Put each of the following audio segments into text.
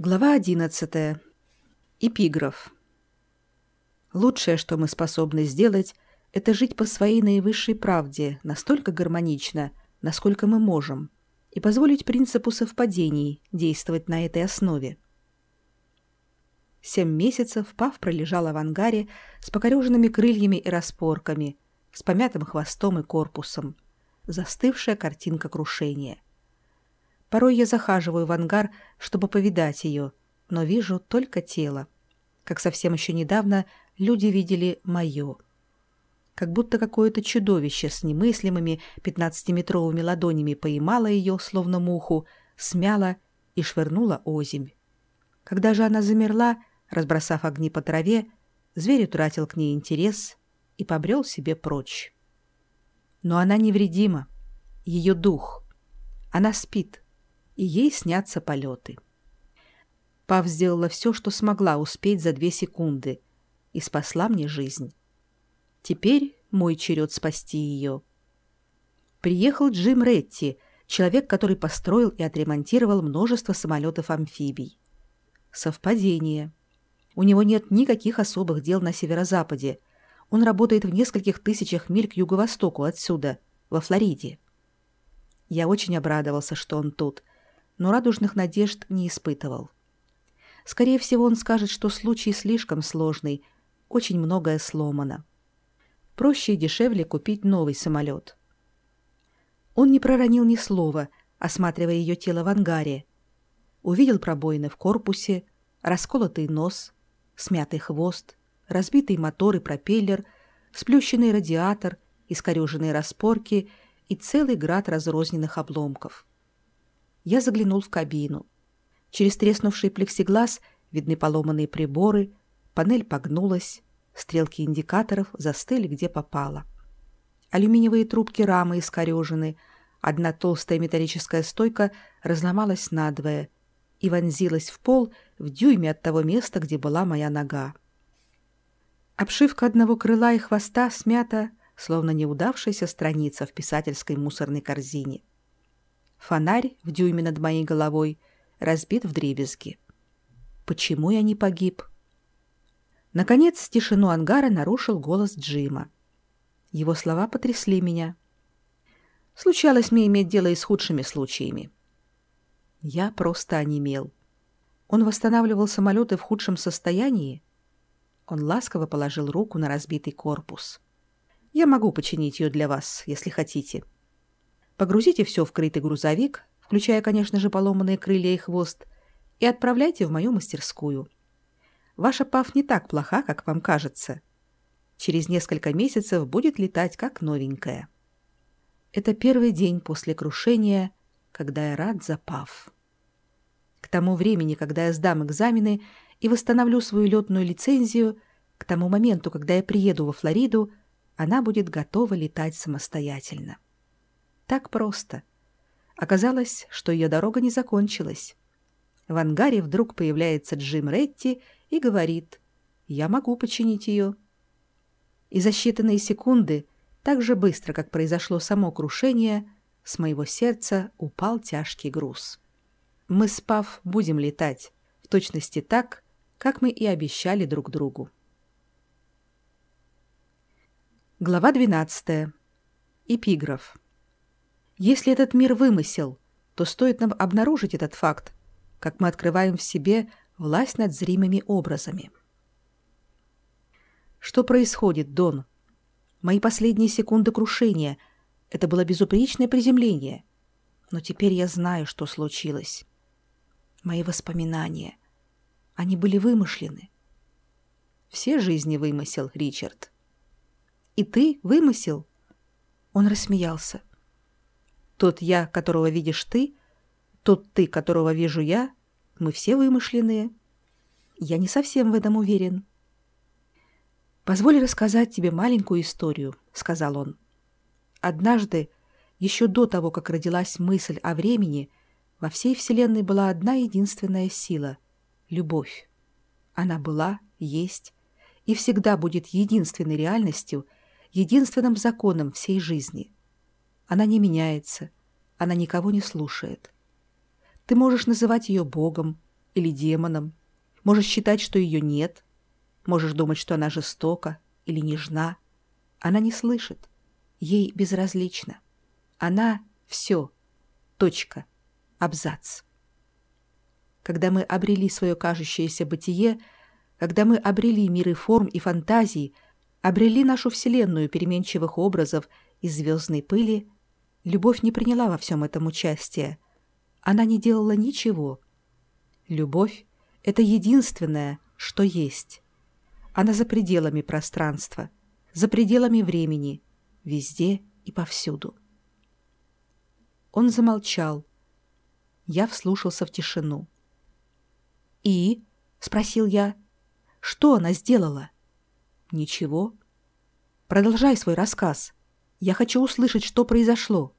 Глава 11. Эпиграф. Лучшее, что мы способны сделать, это жить по своей наивысшей правде настолько гармонично, насколько мы можем, и позволить принципу совпадений действовать на этой основе. Семь месяцев Пав пролежала в ангаре с покореженными крыльями и распорками, с помятым хвостом и корпусом. Застывшая картинка крушения — Порой я захаживаю в ангар, чтобы повидать ее, но вижу только тело. Как совсем еще недавно люди видели мое. Как будто какое-то чудовище с немыслимыми пятнадцатиметровыми ладонями поймало ее, словно муху, смяло и швырнуло озимь. Когда же она замерла, разбросав огни по траве, зверь утратил к ней интерес и побрел себе прочь. Но она невредима. Ее дух. Она спит и ей снятся полеты. Пав сделала все, что смогла успеть за две секунды, и спасла мне жизнь. Теперь мой черед спасти ее. Приехал Джим Ретти, человек, который построил и отремонтировал множество самолетов-амфибий. Совпадение. У него нет никаких особых дел на северо-западе. Он работает в нескольких тысячах миль к юго-востоку отсюда, во Флориде. Я очень обрадовался, что он тут, но радужных надежд не испытывал. Скорее всего, он скажет, что случай слишком сложный, очень многое сломано. Проще и дешевле купить новый самолет. Он не проронил ни слова, осматривая ее тело в ангаре. Увидел пробоины в корпусе, расколотый нос, смятый хвост, разбитый мотор и пропеллер, сплющенный радиатор, искореженные распорки и целый град разрозненных обломков я заглянул в кабину. Через треснувший плексиглаз видны поломанные приборы, панель погнулась, стрелки индикаторов застыли где попало. Алюминиевые трубки рамы искорежены, одна толстая металлическая стойка разломалась надвое и вонзилась в пол в дюйме от того места, где была моя нога. Обшивка одного крыла и хвоста смята, словно неудавшаяся страница в писательской мусорной корзине. Фонарь в дюйме над моей головой разбит в дребезги. Почему я не погиб? Наконец, тишину ангара нарушил голос Джима. Его слова потрясли меня. Случалось мне иметь дело и с худшими случаями. Я просто онемел. Он восстанавливал самолеты в худшем состоянии? Он ласково положил руку на разбитый корпус. Я могу починить ее для вас, если хотите. — Погрузите все в крытый грузовик, включая, конечно же, поломанные крылья и хвост, и отправляйте в мою мастерскую. Ваша ПАФ не так плоха, как вам кажется. Через несколько месяцев будет летать как новенькая. Это первый день после крушения, когда я рад за ПАФ. К тому времени, когда я сдам экзамены и восстановлю свою летную лицензию, к тому моменту, когда я приеду во Флориду, она будет готова летать самостоятельно. Так просто. Оказалось, что ее дорога не закончилась. В ангаре вдруг появляется Джим Ретти и говорит «Я могу починить ее». И за считанные секунды, так же быстро, как произошло само крушение, с моего сердца упал тяжкий груз. Мы с Пав будем летать, в точности так, как мы и обещали друг другу. Глава 12. Эпиграф. Если этот мир вымысел, то стоит нам обнаружить этот факт, как мы открываем в себе власть над зримыми образами. Что происходит, Дон? Мои последние секунды крушения — это было безупречное приземление. Но теперь я знаю, что случилось. Мои воспоминания. Они были вымышлены. Все жизни вымысел, Ричард. И ты вымысел? Он рассмеялся. Тот я, которого видишь ты, тот ты, которого вижу я, мы все вымышленные. Я не совсем в этом уверен. «Позволь рассказать тебе маленькую историю», — сказал он. «Однажды, еще до того, как родилась мысль о времени, во всей Вселенной была одна единственная сила — любовь. Она была, есть и всегда будет единственной реальностью, единственным законом всей жизни — она не меняется. Она никого не слушает. Ты можешь называть ее Богом, или демоном. Можешь считать, что ее нет. Можешь думать, что она жестока или нежна. Она не слышит. Ей безразлично. Она — все. Точка. Абзац. Когда мы обрели свое кажущееся бытие, когда мы обрели миры форм и фантазий, обрели нашу вселенную переменчивых образов из звездной пыли, любовь не приняла во всем этом участие. Она не делала ничего. Любовь — это единственное, что есть. Она за пределами пространства, за пределами времени, везде и повсюду. Он замолчал. Я вслушался в тишину. «И?» — спросил я. «Что она сделала?» «Ничего. Продолжай свой рассказ. Я хочу услышать, что произошло».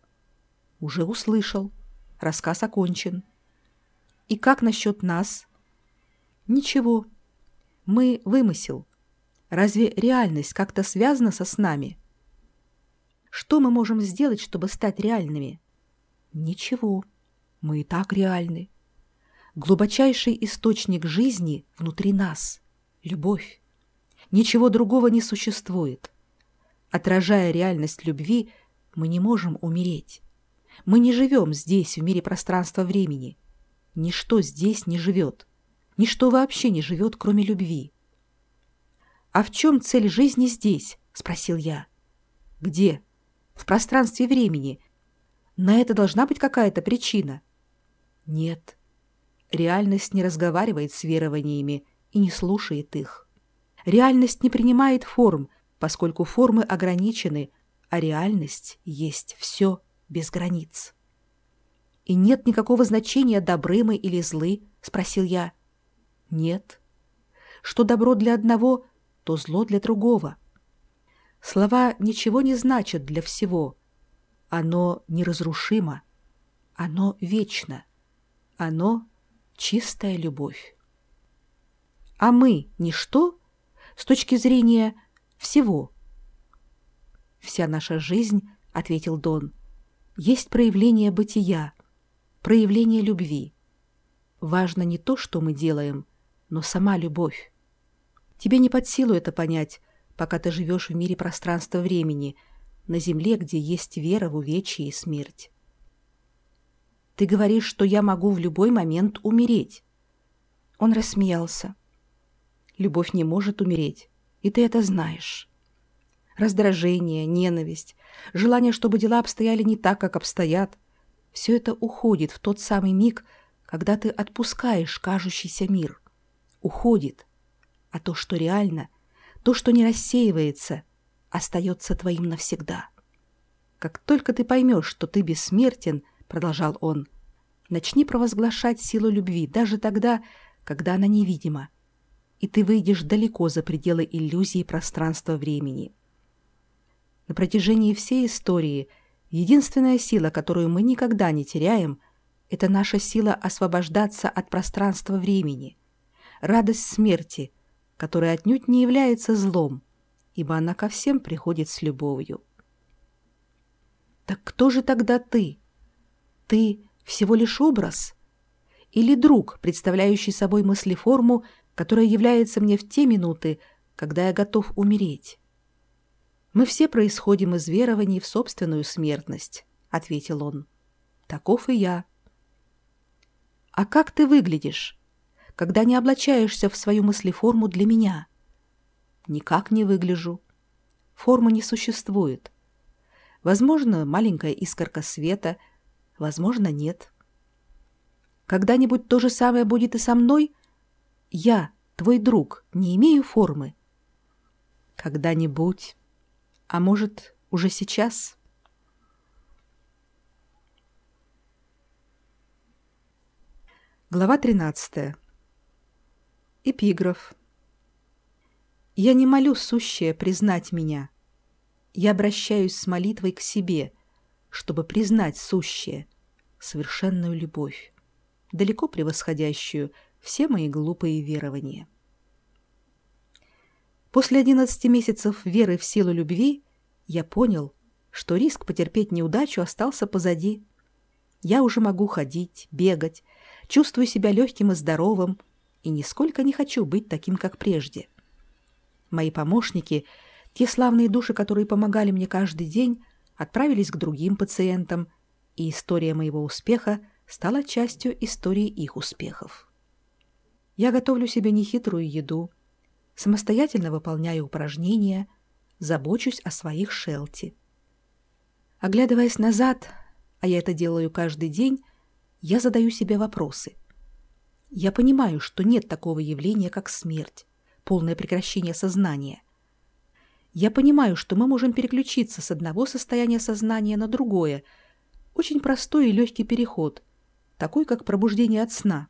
«Уже услышал. Рассказ окончен». «И как насчет нас?» «Ничего. Мы вымысел. Разве реальность как-то связана со с нами?» «Что мы можем сделать, чтобы стать реальными?» «Ничего. Мы и так реальны. Глубочайший источник жизни внутри нас — любовь. Ничего другого не существует. Отражая реальность любви, мы не можем умереть. Мы не живем здесь, в мире пространства-времени. Ничто здесь не живет. Ничто вообще не живет, кроме любви. «А в чем цель жизни здесь?» — спросил я. «Где?» «В пространстве времени. На это должна быть какая-то причина». «Нет. Реальность не разговаривает с верованиями и не слушает их. Реальность не принимает форм, поскольку формы ограничены, а реальность есть все без границ. «И нет никакого значения, добры мы или злы?» — спросил я. «Нет. Что добро для одного, то зло для другого. Слова ничего не значат для всего. Оно неразрушимо. Оно вечно. Оно — чистая любовь. А мы — ничто с точки зрения всего. «Вся наша жизнь, — ответил Дон, — есть проявление бытия, проявление любви. Важно не то, что мы делаем, но сама любовь. Тебе не под силу это понять, пока ты живешь в мире пространства-времени, на земле, где есть вера в увечье и смерть. Ты говоришь, что я могу в любой момент умереть. Он рассмеялся. Любовь не может умереть, и ты это знаешь. Раздражение, ненависть, желание, чтобы дела обстояли не так, как обстоят — все это уходит в тот самый миг, когда ты отпускаешь кажущийся мир. Уходит. А то, что реально, то, что не рассеивается, остается твоим навсегда. Как только ты поймешь, что ты бессмертен, продолжал он, начни провозглашать силу любви даже тогда, когда она невидима, и ты выйдешь далеко за пределы иллюзии пространства-времени. На протяжении всей истории единственная сила, которую мы никогда не теряем, это наша сила освобождаться от пространства-времени, радость смерти, которая отнюдь не является злом, ибо она ко всем приходит с любовью. Так кто же тогда ты? Ты всего лишь образ? Или друг, представляющий собой мыслеформу, которая является мне в те минуты, когда я готов умереть? Мы все происходим из верований в собственную смертность, — ответил он. Таков и я. А как ты выглядишь, когда не облачаешься в свою мыслеформу для меня? Никак не выгляжу. Формы не существует. Возможно, маленькая искорка света, возможно, нет. Когда-нибудь то же самое будет и со мной? Я, твой друг, не имею формы. Когда-нибудь. А может, уже сейчас? Глава 13. Эпиграф. Я не молю сущее признать меня. Я обращаюсь с молитвой к себе, чтобы признать сущее, совершенную любовь, далеко превосходящую все мои глупые верования. После 11 месяцев веры в силу любви я понял, что риск потерпеть неудачу остался позади. Я уже могу ходить, бегать, чувствую себя легким и здоровым, и нисколько не хочу быть таким, как прежде. Мои помощники, те славные души, которые помогали мне каждый день, отправились к другим пациентам, и история моего успеха стала частью истории их успехов. Я готовлю себе нехитрую еду, самостоятельно выполняю упражнения, забочусь о своих шелти. Оглядываясь назад, а я это делаю каждый день, я задаю себе вопросы. Я понимаю, что нет такого явления, как смерть, полное прекращение сознания. Я понимаю, что мы можем переключиться с одного состояния сознания на другое, очень простой и легкий переход, такой как пробуждение от сна.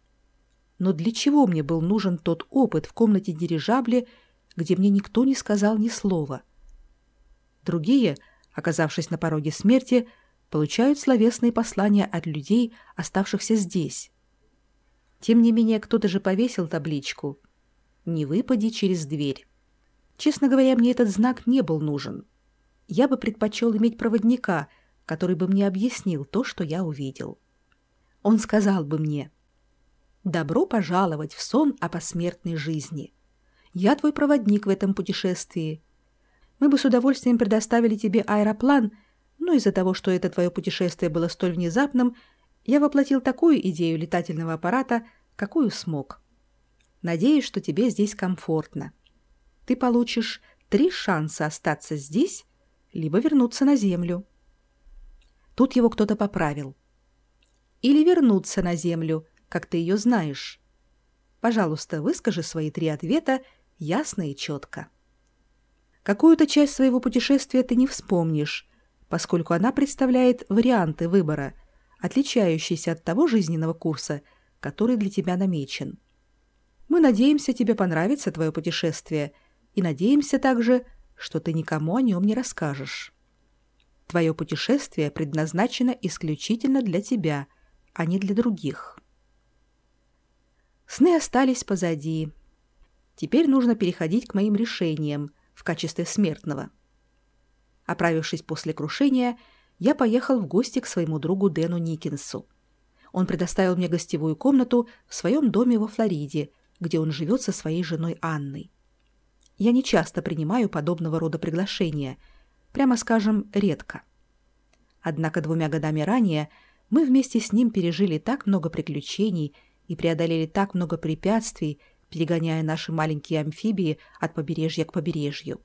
Но для чего мне был нужен тот опыт в комнате дирижабля, где мне никто не сказал ни слова? Другие, оказавшись на пороге смерти, получают словесные послания от людей, оставшихся здесь. Тем не менее, кто-то же повесил табличку «Не выпади через дверь». Честно говоря, мне этот знак не был нужен. Я бы предпочел иметь проводника, который бы мне объяснил то, что я увидел. Он сказал бы мне «Добро пожаловать в сон о посмертной жизни. Я твой проводник в этом путешествии. Мы бы с удовольствием предоставили тебе аэроплан — но из-за того, что это твое путешествие было столь внезапным, я воплотил такую идею летательного аппарата, какую смог. Надеюсь, что тебе здесь комфортно. Ты получишь три шанса остаться здесь, либо вернуться на Землю. Тут его кто-то поправил. Или вернуться на Землю, как ты ее знаешь. Пожалуйста, выскажи свои три ответа ясно и четко. Какую-то часть своего путешествия ты не вспомнишь, поскольку она представляет варианты выбора, отличающиеся от того жизненного курса, который для тебя намечен. Мы надеемся, тебе понравится твое путешествие, и надеемся также, что ты никому о нем не расскажешь. Твое путешествие предназначено исключительно для тебя, а не для других. Сны остались позади. Теперь нужно переходить к моим решениям в качестве смертного. Оправившись после крушения, я поехал в гости к своему другу Дэну Никинсу. Он предоставил мне гостевую комнату в своем доме во Флориде, где он живет со своей женой Анной. Я не часто принимаю подобного рода приглашения, прямо скажем, редко. Однако двумя годами ранее мы вместе с ним пережили так много приключений и преодолели так много препятствий, перегоняя наши маленькие амфибии от побережья к побережью.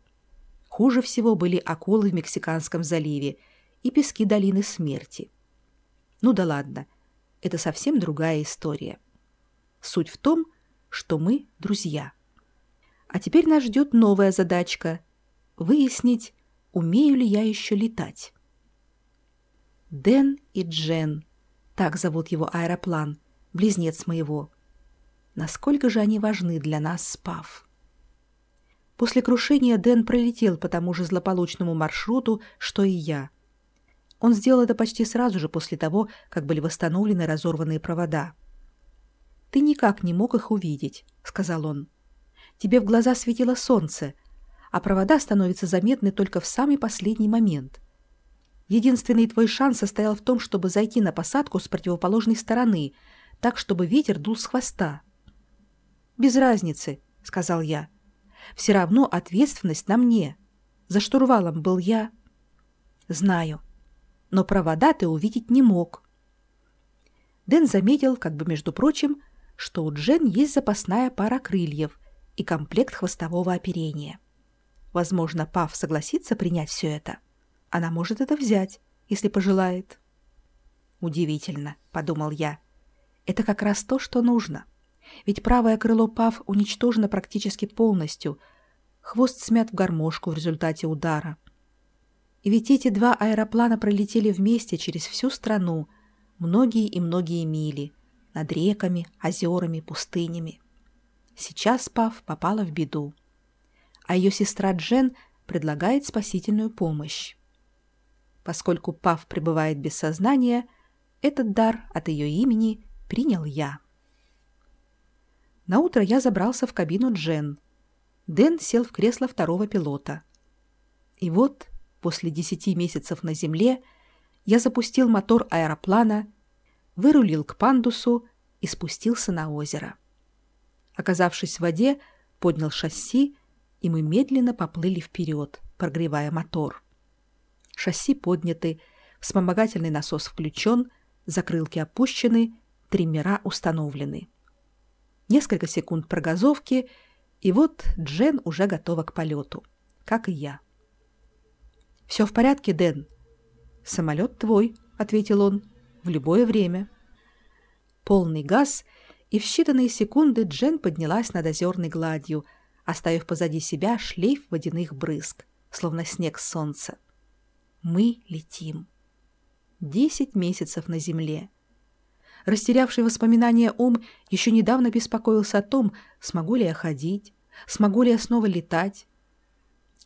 Хуже всего были акулы в Мексиканском заливе и пески долины смерти. Ну да ладно, это совсем другая история. Суть в том, что мы друзья. А теперь нас ждет новая задачка — выяснить, умею ли я еще летать. Дэн и Джен, так зовут его аэроплан, близнец моего. Насколько же они важны для нас, спав. После крушения Дэн пролетел по тому же злополучному маршруту, что и я. Он сделал это почти сразу же после того, как были восстановлены разорванные провода. «Ты никак не мог их увидеть», — сказал он. «Тебе в глаза светило солнце, а провода становятся заметны только в самый последний момент. Единственный твой шанс состоял в том, чтобы зайти на посадку с противоположной стороны, так, чтобы ветер дул с хвоста». «Без разницы», — сказал я. Все равно ответственность на мне. За штурвалом был я. Знаю. Но провода ты увидеть не мог. Дэн заметил, как бы между прочим, что у Джен есть запасная пара крыльев и комплект хвостового оперения. Возможно, Пав согласится принять все это. Она может это взять, если пожелает. Удивительно, подумал я. Это как раз то, что нужно. — ведь правое крыло Пав уничтожено практически полностью. Хвост смят в гармошку в результате удара. И ведь эти два аэроплана пролетели вместе через всю страну, многие и многие мили, над реками, озерами, пустынями. Сейчас Пав попала в беду. А ее сестра Джен предлагает спасительную помощь. Поскольку Пав пребывает без сознания, этот дар от ее имени принял я. На утро я забрался в кабину Джен. Дэн сел в кресло второго пилота. И вот, после десяти месяцев на земле, я запустил мотор аэроплана, вырулил к пандусу и спустился на озеро. Оказавшись в воде, поднял шасси, и мы медленно поплыли вперед, прогревая мотор. Шасси подняты, вспомогательный насос включен, закрылки опущены, триммера установлены. Несколько секунд прогазовки, и вот Джен уже готова к полету, как и я. «Все в порядке, Дэн?» «Самолет твой», — ответил он, — «в любое время». Полный газ, и в считанные секунды Джен поднялась над озерной гладью, оставив позади себя шлейф водяных брызг, словно снег солнца. Мы летим. Десять месяцев на земле. Растерявший воспоминания ум еще недавно беспокоился о том, смогу ли я ходить, смогу ли я снова летать.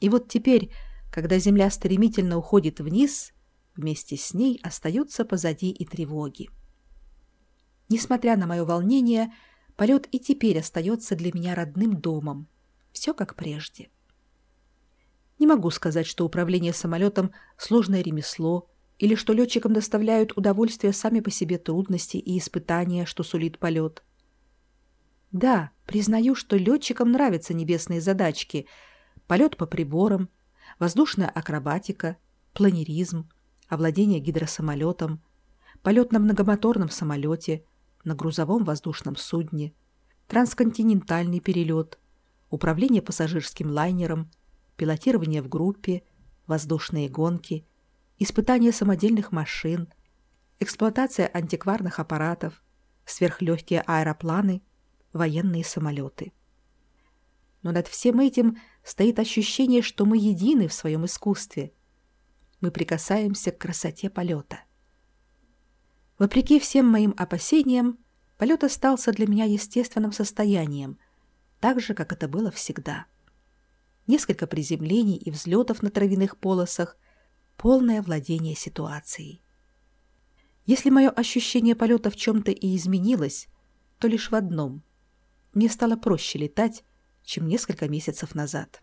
И вот теперь, когда земля стремительно уходит вниз, вместе с ней остаются позади и тревоги. Несмотря на мое волнение, полет и теперь остается для меня родным домом. Все как прежде. Не могу сказать, что управление самолетом – сложное ремесло, или что летчикам доставляют удовольствие сами по себе трудности и испытания, что сулит полет. Да, признаю, что летчикам нравятся небесные задачки – полет по приборам, воздушная акробатика, планеризм, овладение гидросамолетом, полет на многомоторном самолете, на грузовом воздушном судне, трансконтинентальный перелет, управление пассажирским лайнером, пилотирование в группе, воздушные гонки, испытание самодельных машин, эксплуатация антикварных аппаратов, сверхлегкие аэропланы, военные самолеты. Но над всем этим стоит ощущение, что мы едины в своем искусстве. Мы прикасаемся к красоте полета. Вопреки всем моим опасениям, полет остался для меня естественным состоянием, так же, как это было всегда. Несколько приземлений и взлетов на травяных полосах, полное владение ситуацией. Если мое ощущение полета в чем-то и изменилось, то лишь в одном. Мне стало проще летать, чем несколько месяцев назад.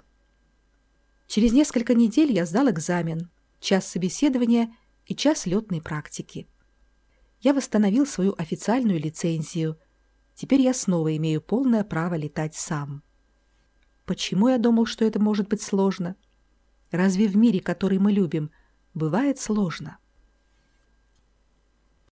Через несколько недель я сдал экзамен, час собеседования и час летной практики я восстановил свою официальную лицензию. Теперь я снова имею полное право летать сам. Почему я думал, что это может быть сложно? Разве в мире, который мы любим, бывает сложно?